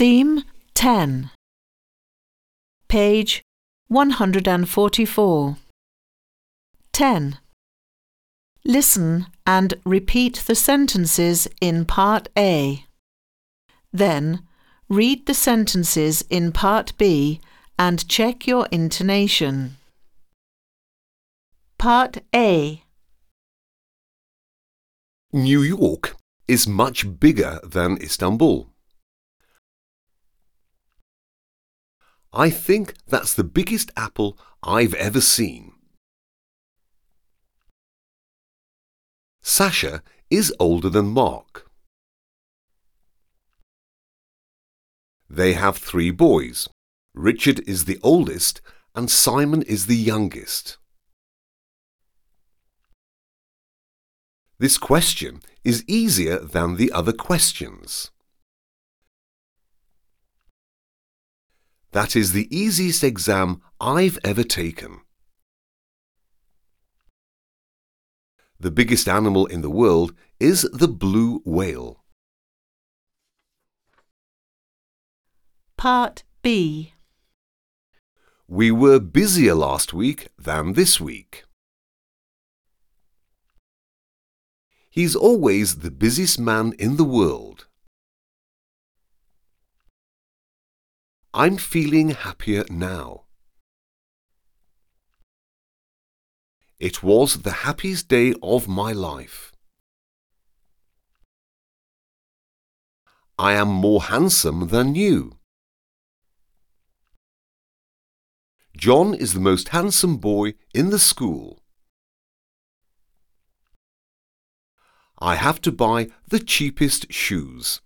Theme 10. Page 144. 10. Listen and repeat the sentences in Part A. Then, read the sentences in Part B and check your intonation. Part A. New York is much bigger than Istanbul. I think that's the biggest apple I've ever seen. Sasha is older than Mark. They have three boys. Richard is the oldest and Simon is the youngest. This question is easier than the other questions. That is the easiest exam I've ever taken. The biggest animal in the world is the blue whale. Part B. We were busier last week than this week. He's always the busiest man in the world. I'm feeling happier now. It was the happiest day of my life. I am more handsome than you. John is the most handsome boy in the school. I have to buy the cheapest shoes.